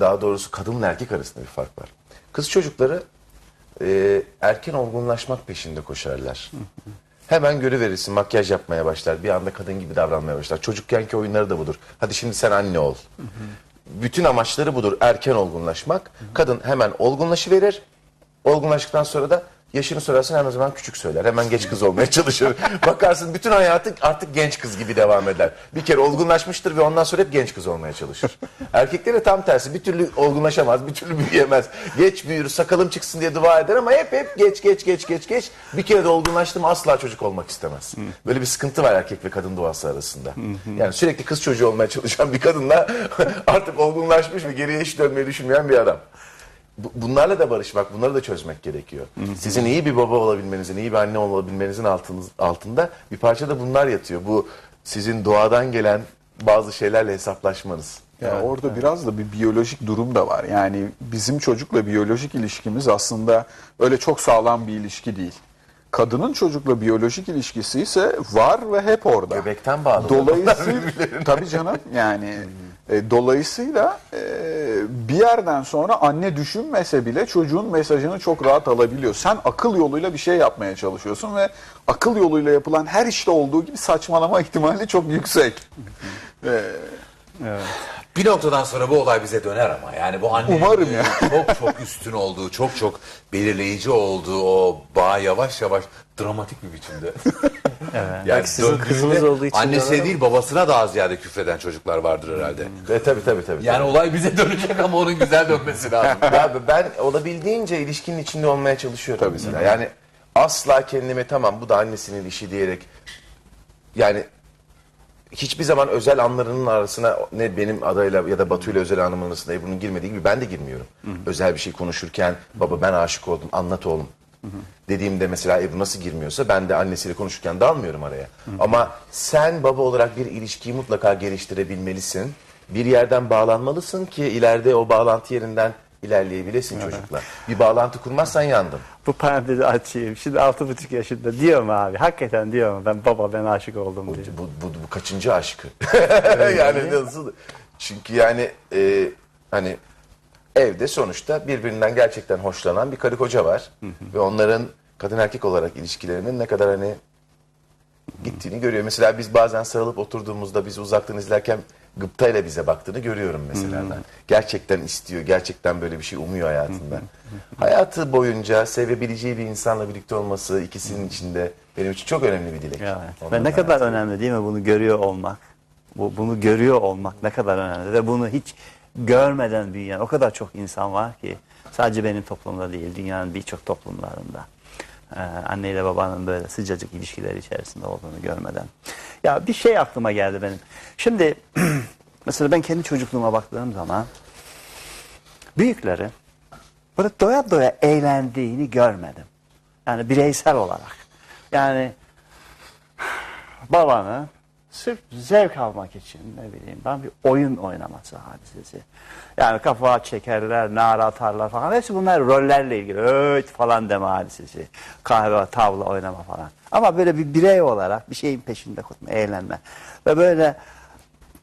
Daha doğrusu kadınla erkek arasında bir fark var. Kız çocukları e, erken olgunlaşmak peşinde koşarlar. Hemen görüverirsin makyaj yapmaya başlar. Bir anda kadın gibi davranmaya başlar. Çocukkenki oyunları da budur. Hadi şimdi sen anne ol. Bütün amaçları budur. Erken olgunlaşmak. Kadın hemen olgunlaşıverir. Olgunlaştıktan sonra da yaşını sorarsan her zaman küçük söyler. Hemen genç kız olmaya çalışır. [LAUGHS] Bakarsın bütün hayatı artık genç kız gibi devam eder. Bir kere olgunlaşmıştır ve ondan sonra hep genç kız olmaya çalışır. Erkeklere tam tersi. Bir türlü olgunlaşamaz, bir türlü büyüyemez. Geç büyür, sakalım çıksın diye dua eder ama hep hep geç geç geç geç geç. Bir kere de olgunlaştı mı asla çocuk olmak istemez. Böyle bir sıkıntı var erkek ve kadın doğası arasında. Yani sürekli kız çocuğu olmaya çalışan bir kadınla [LAUGHS] artık olgunlaşmış ve geriye hiç dönmeyi düşünmeyen bir adam. Bu- Bunlarla da barışmak, bunları da çözmek gerekiyor. Sizin iyi bir baba olabilmenizin, iyi bir anne olabilmenizin altınız, altında bir parça da bunlar yatıyor. Bu sizin doğadan gelen bazı şeylerle hesaplaşmanız. Ya orada biraz da bir biyolojik durum da var. Yani bizim çocukla biyolojik ilişkimiz aslında öyle çok sağlam bir ilişki değil. Kadının çocukla biyolojik ilişkisi ise var ve hep orada. Göbekten bağlı. Dolayısıyla [LAUGHS] tabii canım yani e, dolayısıyla e, bir yerden sonra anne düşünmese bile çocuğun mesajını çok rahat alabiliyor. Sen akıl yoluyla bir şey yapmaya çalışıyorsun ve akıl yoluyla yapılan her işte olduğu gibi saçmalama ihtimali çok yüksek. E, Bir noktadan sonra bu olay bize döner ama. Yani bu annenin Umarım ya. [LAUGHS] çok çok üstün olduğu, çok çok belirleyici olduğu o bağ yavaş yavaş dramatik bir biçimde. [LAUGHS] Evet. Belki sizin kızınız olduğu için Annesine değil babasına daha ziyade küfreden çocuklar vardır herhalde. Ve tabii tabii tabii. Yani olay bize dönecek ama onun güzel dönmesi lazım. [LAUGHS] ya ben olabildiğince ilişkinin içinde olmaya çalışıyorum mesela. Yani asla kendime tamam bu da annesinin işi diyerek yani hiçbir zaman özel anlarının arasına ne benim adayla ya da Batu'yla özel anımın arasında Ebru'nun girmediği gibi ben de girmiyorum. Özel bir şey konuşurken baba ben aşık oldum anlat oğlum. Dediğimde mesela Ebru nasıl girmiyorsa ben de annesiyle konuşurken dalmıyorum araya. Ama sen baba olarak bir ilişkiyi mutlaka geliştirebilmelisin. Bir yerden bağlanmalısın ki ileride o bağlantı yerinden ilerleyebilesin çocukla. Bir bağlantı kurmazsan yandın. Bu parantezi açayım. Şimdi altı buçuk yaşında diyor mu abi? Hakikaten diyor mu? Ben baba ben aşık oldum diyor. Bu, bu, bu kaçıncı aşkı? [LAUGHS] yani nasıl? Çünkü yani e, hani evde sonuçta birbirinden gerçekten hoşlanan bir karı koca var. Ve onların kadın erkek olarak ilişkilerinin ne kadar hani gittiğini görüyor. Mesela biz bazen sarılıp oturduğumuzda biz uzaktan izlerken gıptayla bize baktığını görüyorum mesela ben. Gerçekten istiyor, gerçekten böyle bir şey umuyor hayatında. Hayatı boyunca sevebileceği bir insanla birlikte olması ikisinin içinde benim için çok önemli bir dilek. Evet. Ve ne kadar önemli değil mi bunu görüyor olmak? Bu, bunu görüyor olmak ne kadar önemli ve bunu hiç görmeden büyüyen o kadar çok insan var ki sadece benim toplumda değil dünyanın birçok toplumlarında e, anneyle babanın böyle sıcacık ilişkiler içerisinde olduğunu görmeden. Ya bir şey aklıma geldi benim. Şimdi [CLEARS THROAT] mesela ben kendi çocukluğuma baktığım zaman büyükleri böyle doya doya eğlendiğini görmedim. Yani bireysel olarak. Yani [SIGHS] babanı sırf zevk almak için ne bileyim ben bir oyun oynaması hadisesi. Yani kafa çekerler, nara atarlar falan. Hepsi bunlar rollerle ilgili. Öt falan deme hadisesi. Kahve, tavla oynama falan. Ama böyle bir birey olarak bir şeyin peşinde koşma, eğlenme. Ve böyle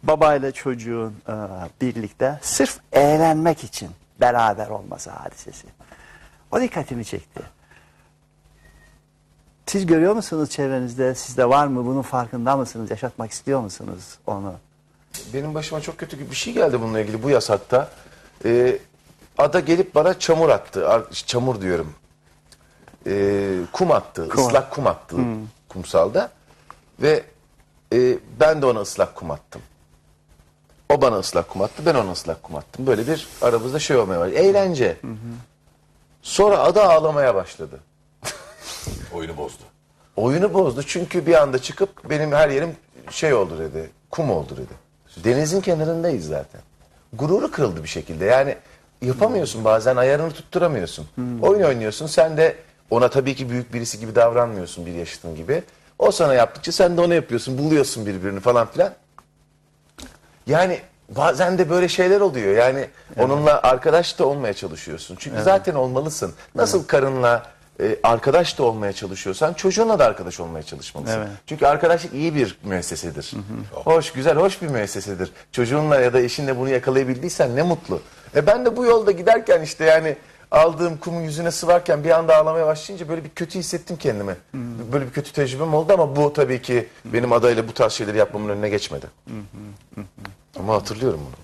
babayla çocuğun e, birlikte sırf eğlenmek için beraber olması hadisesi. O dikkatimi çekti. Siz görüyor musunuz çevrenizde? Sizde var mı? Bunun farkında mısınız? Yaşatmak istiyor musunuz onu? Benim başıma çok kötü bir şey geldi bununla ilgili bu yasakta. Ee, ada gelip bana çamur attı. Ar- Çamur diyorum. Ee, kum attı. Kum. ıslak kum attı kumsalda. Ve e, ben de ona ıslak kum attım. O bana ıslak kum attı. Ben ona ıslak kum attım. Böyle bir aramızda şey olmaya başladı. Eğlence. Sonra ada ağlamaya başladı. Oyunu bozdu. Oyunu bozdu çünkü bir anda çıkıp benim her yerim şey oldu dedi. Kum oldu dedi. Denizin kenarındayız zaten. Gururu kırıldı bir şekilde. Yani yapamıyorsun bazen ayarını tutturamıyorsun. Oyun oynuyorsun sen de ona tabii ki büyük birisi gibi davranmıyorsun bir yaşıtın gibi. O sana yaptıkça sen de ona yapıyorsun. Buluyorsun birbirini falan filan. Yani bazen de böyle şeyler oluyor. Yani onunla arkadaş da olmaya çalışıyorsun. Çünkü Evet. zaten olmalısın. Nasıl karınla e, arkadaş da olmaya çalışıyorsan çocuğunla da arkadaş olmaya çalışmalısın. Evet. Çünkü arkadaşlık iyi bir müessesedir. Hoş, güzel, hoş bir müessesedir. Çocuğunla ya da eşinle bunu yakalayabildiysen ne mutlu. E ben de bu yolda giderken işte yani aldığım kumu yüzüne sıvarken bir anda ağlamaya başlayınca böyle bir kötü hissettim kendimi. Böyle bir kötü tecrübem oldu ama bu tabii ki benim adayla bu tarz şeyleri yapmamın önüne geçmedi. Ama hatırlıyorum bunu.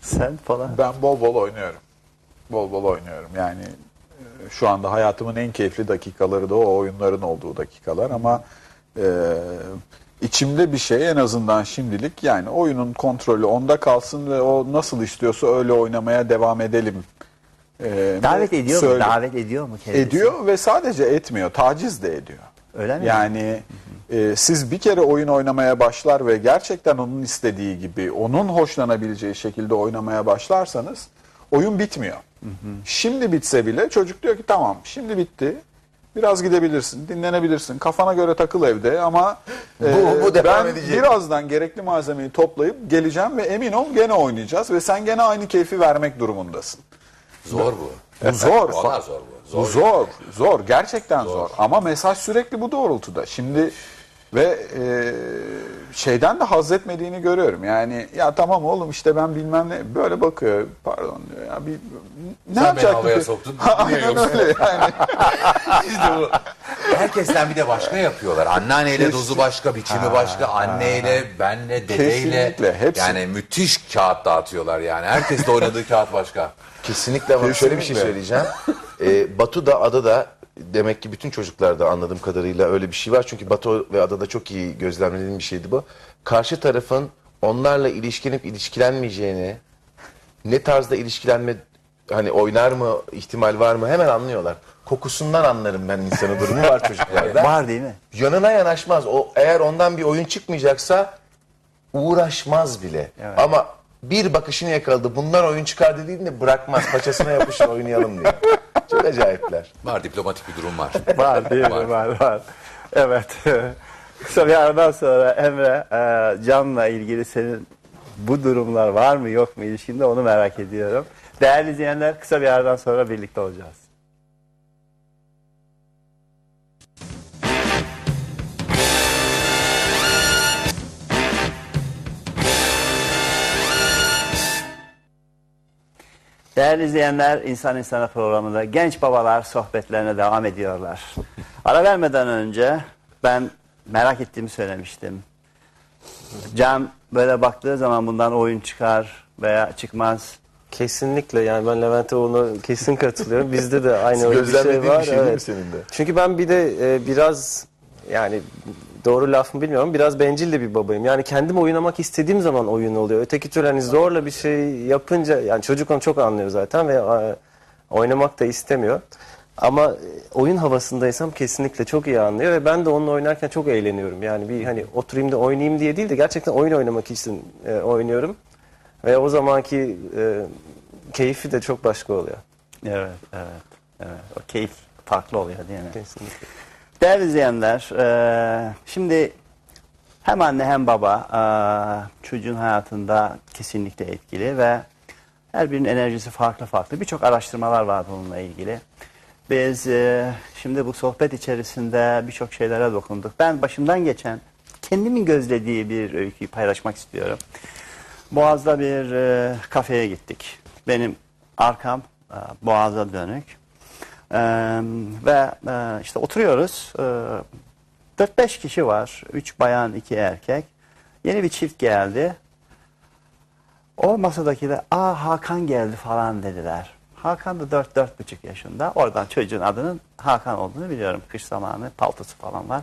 Sen falan. Ben bol bol oynuyorum. Bol bol oynuyorum. Yani şu anda hayatımın en keyifli dakikaları da o oyunların olduğu dakikalar ama e, içimde bir şey en azından şimdilik yani oyunun kontrolü onda kalsın ve o nasıl istiyorsa öyle oynamaya devam edelim. E, Davet ediyor mu? söyle- Davet ediyor mu kendisi? Ediyor ve sadece etmiyor, taciz de ediyor. Öyle mi? Yani e, siz bir kere oyun oynamaya başlar ve gerçekten onun istediği gibi, onun hoşlanabileceği şekilde oynamaya başlarsanız oyun bitmiyor. Şimdi bitse bile çocuk diyor ki tamam şimdi bitti. Biraz gidebilirsin, dinlenebilirsin, kafana göre takıl evde ama e, Bu- bu devam ben edecek. birazdan gerekli malzemeyi toplayıp geleceğim ve emin ol gene oynayacağız ve sen gene aynı keyfi vermek durumundasın. Zor bu. Bu zor. Vallahi zor bu. Bu zor, zor. Gerçekten zor. Ama mesaj sürekli bu doğrultuda. Şimdi ve e, şeyden de haz etmediğini görüyorum. Yani ya tamam oğlum işte ben bilmem ne böyle bakıyor. Pardon diyor ya bir ne Sen beni yapacak havaya ki? soktun, Aynen öyle yani. [LAUGHS] İşte bu. Herkesten bir de başka yapıyorlar. Anneanneyle Kesin. dozu başka, biçimi Ha, başka, anneyle, benle, dedeyle. Kesinlikle, hepsi. Yani müthiş kağıt dağıtıyorlar yani. Herkes de oynadığı kağıt başka. Kesinlikle ama şöyle bir şey söyleyeceğim. Ee, Batu da Ada da demek ki bütün çocuklarda anladığım kadarıyla öyle bir şey var. Çünkü Batu ve Ada'da çok iyi gözlemlediğim bir şeydi bu. Karşı tarafın onlarla ilişkilenip ilişkilenmeyeceğini, ne tarzda ilişkilenme hani oynar mı ihtimal var mı hemen anlıyorlar. Kokusundan anlarım ben insanı durumu var çocuklarda. [LAUGHS] Var değil mi? Yanına yanaşmaz. O eğer ondan bir oyun çıkmayacaksa uğraşmaz bile. Ama bir bakışını yakaladı. Bundan oyun çıkar dediğinde bırakmaz. Paçasına yapışır oynayalım diye. [LAUGHS] Çok acayipler. Var diplomatik bir durum var. [LAUGHS] Var değil mi? Var var. Evet. [LAUGHS] Kısa bir aradan sonra Emre e, Can'la ilgili senin bu durumlar var mı yok mu ilişkinde onu merak ediyorum. Değerli izleyenler kısa bir aradan sonra birlikte olacağız. Değerli izleyenler, İnsan İnsana programında genç babalar sohbetlerine devam ediyorlar. Ara vermeden önce ben merak ettiğimi söylemiştim. Can böyle baktığı zaman bundan oyun çıkar veya çıkmaz. Kesinlikle yani ben Levent'e ona kesin katılıyorum. Bizde de aynı öyle bir şey var. bir şey evet. senin de? Çünkü ben bir de e, biraz yani doğru laf mı bilmiyorum biraz bencil de bir babayım. Yani kendim oynamak istediğim zaman oyun oluyor. Öteki türlü hani zorla bir şey yapınca yani çocuk onu çok anlıyor zaten ve e, oynamak da istemiyor. Ama e, oyun havasındaysam kesinlikle çok iyi anlıyor ve ben de onunla oynarken çok eğleniyorum. Yani bir hani oturayım da oynayayım diye değil de gerçekten oyun oynamak için e, oynuyorum. Ve o zamanki e, keyfi de çok başka oluyor. Evet, evet, evet. O keyif farklı oluyor değil mi? Kesinlikle. Değerli izleyenler, e, şimdi hem anne hem baba e, çocuğun hayatında kesinlikle etkili ve her birinin enerjisi farklı farklı. Birçok araştırmalar var bununla ilgili. Biz e, şimdi bu sohbet içerisinde birçok şeylere dokunduk. Ben başımdan geçen kendimin gözlediği bir öyküyü paylaşmak istiyorum. Boğaz'da bir kafeye gittik. Benim arkam Boğaz'a dönük. E, ve e, işte oturuyoruz. E, 4-5 kişi var. 3 bayan, 2 erkek. Yeni bir çift geldi. O masadakiler aa Hakan geldi falan dediler. Hakan da 4 dört buçuk yaşında. Oradan çocuğun adının Hakan olduğunu biliyorum. Kış zamanı paltosu falan var.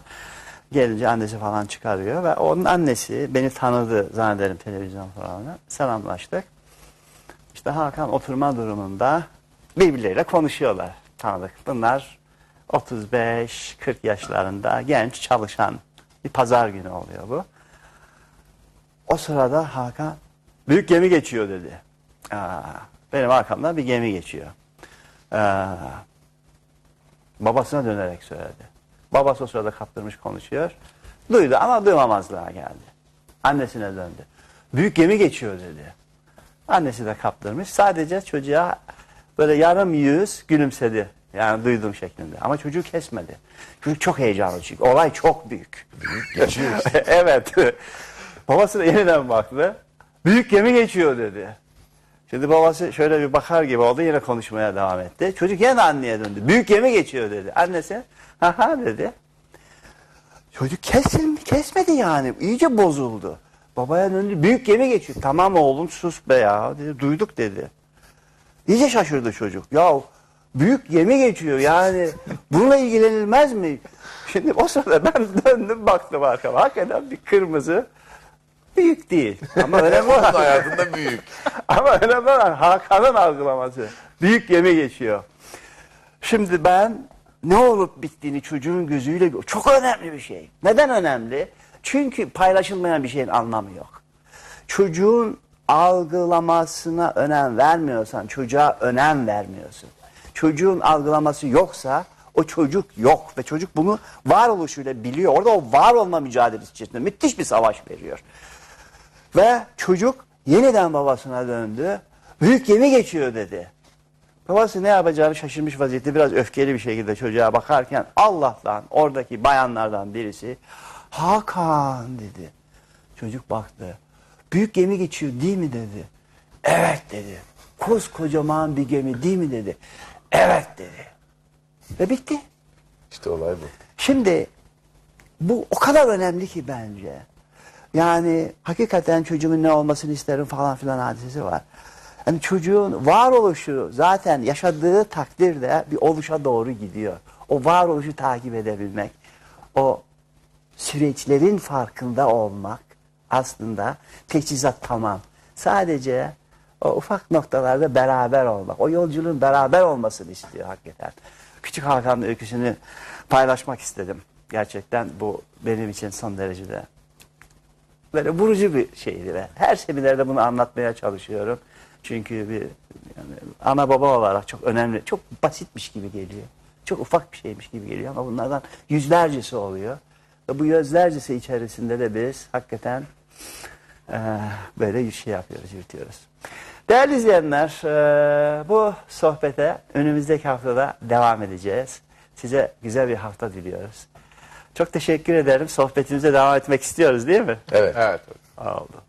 Gelince annesi falan çıkarıyor ve onun annesi beni tanıdı zannederim televizyon falan. Selamlaştık. İşte Hakan oturma durumunda birbirleriyle konuşuyorlar. Tanıdık. Bunlar 35-40 yaşlarında genç çalışan bir pazar günü oluyor bu. O sırada Hakan büyük gemi geçiyor dedi. Aa, benim arkamdan bir gemi geçiyor. Aa, babasına dönerek söyledi. Babası o sırada kaptırmış konuşuyor. Duydu ama duymamazlığa geldi. Annesine döndü. Büyük gemi geçiyor dedi. Annesi de kaptırmış. Sadece çocuğa böyle yarım yüz gülümsedi. Yani duyduğum şeklinde. Ama çocuğu kesmedi. Çocuk çok heyecanlı çünkü. Olay çok büyük. Büyük geçiyor [LAUGHS] evet. Babası da yeniden baktı. Büyük gemi geçiyor dedi. Şimdi babası şöyle bir bakar gibi oldu yine konuşmaya devam etti. Çocuk yine anneye döndü. Büyük gemi geçiyor dedi. Annesi ha ha dedi. Çocuk kesildi, kesmedi yani. İyice bozuldu. Babaya döndü. Büyük gemi geçiyor. Tamam oğlum sus be ya dedi. Duyduk dedi. İyice şaşırdı çocuk. Ya büyük gemi geçiyor yani bununla ilgilenilmez mi? Şimdi o sırada ben döndüm baktım arkama. Hakikaten bir kırmızı büyük değil. Ama önemli olan, hayatında büyük. [LAUGHS] ama önemli olan Hakan'ın algılaması. Büyük gemi geçiyor. Şimdi ben ne olup bittiğini çocuğun gözüyle çok önemli bir şey. Neden önemli? Çünkü paylaşılmayan bir şeyin anlamı yok. Çocuğun algılamasına önem vermiyorsan çocuğa önem vermiyorsun. Çocuğun algılaması yoksa o çocuk yok ve çocuk bunu varoluşuyla biliyor. Orada o var olma mücadelesi içerisinde müthiş bir savaş veriyor. Ve çocuk yeniden babasına döndü. Büyük gemi geçiyor dedi. Babası ne yapacağını şaşırmış vaziyette biraz öfkeli bir şekilde çocuğa bakarken Allah'tan oradaki bayanlardan birisi Hakan dedi. Çocuk baktı. Büyük gemi geçiyor değil mi dedi. Evet dedi. Koskocaman bir gemi değil mi dedi. Evet dedi. Ve bitti. İşte olay bu. Şimdi bu o kadar önemli ki bence. Yani hakikaten çocuğumun ne olmasını isterim falan filan hadisesi var. Yani çocuğun varoluşu zaten yaşadığı takdirde bir oluşa doğru gidiyor. O varoluşu takip edebilmek, o süreçlerin farkında olmak aslında teçhizat tamam. Sadece o ufak noktalarda beraber olmak, o yolculuğun beraber olmasını istiyor hakikaten. Küçük Hakan öyküsünü paylaşmak istedim. Gerçekten bu benim için son derecede böyle vurucu bir şeydi ve her seminerde bunu anlatmaya çalışıyorum. Çünkü bir yani ana baba olarak çok önemli, çok basitmiş gibi geliyor. Çok ufak bir şeymiş gibi geliyor ama bunlardan yüzlercesi oluyor. Ve bu yüzlercesi içerisinde de biz hakikaten eee, böyle bir şey yapıyoruz, yürütüyoruz. Değerli izleyenler, eee, bu sohbete önümüzdeki haftada devam edeceğiz. Size güzel bir hafta diliyoruz. Çok teşekkür ederim. Sohbetimize devam etmek istiyoruz değil mi? Evet. Evet. Oldu.